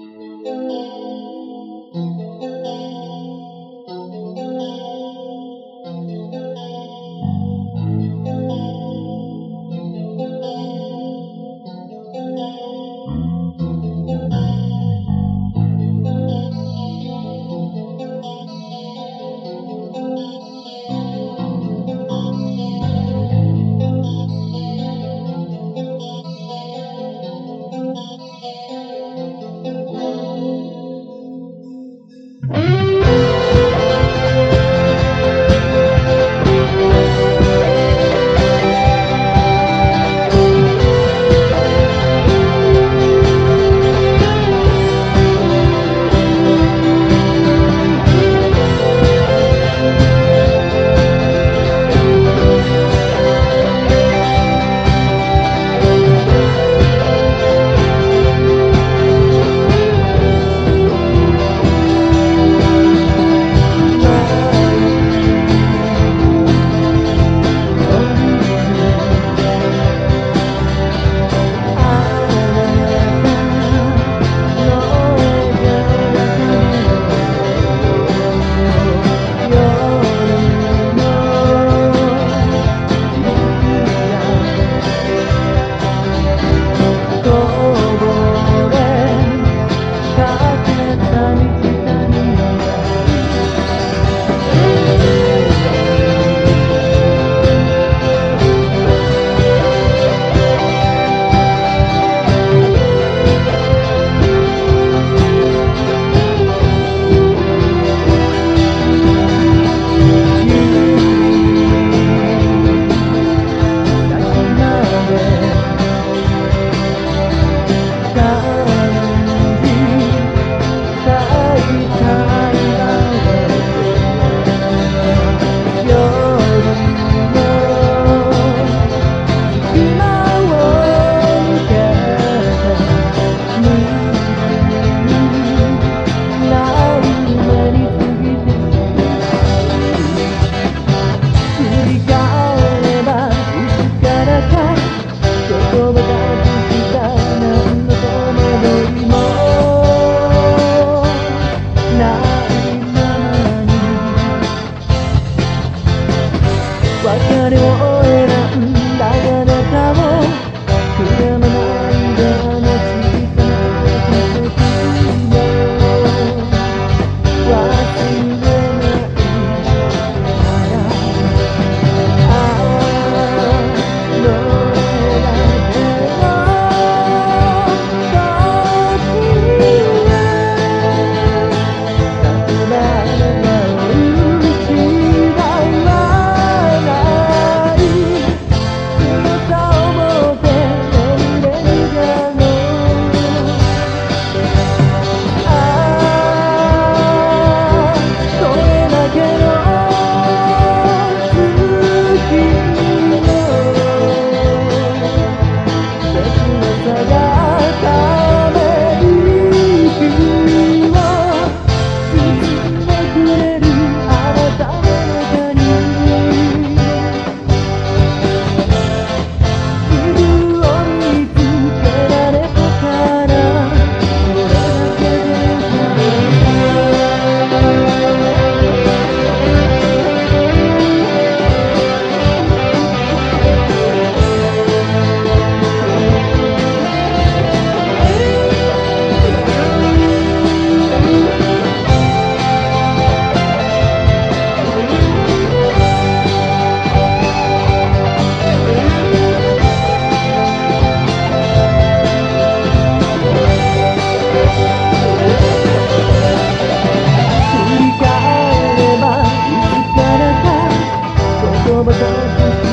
Thank わかりを over the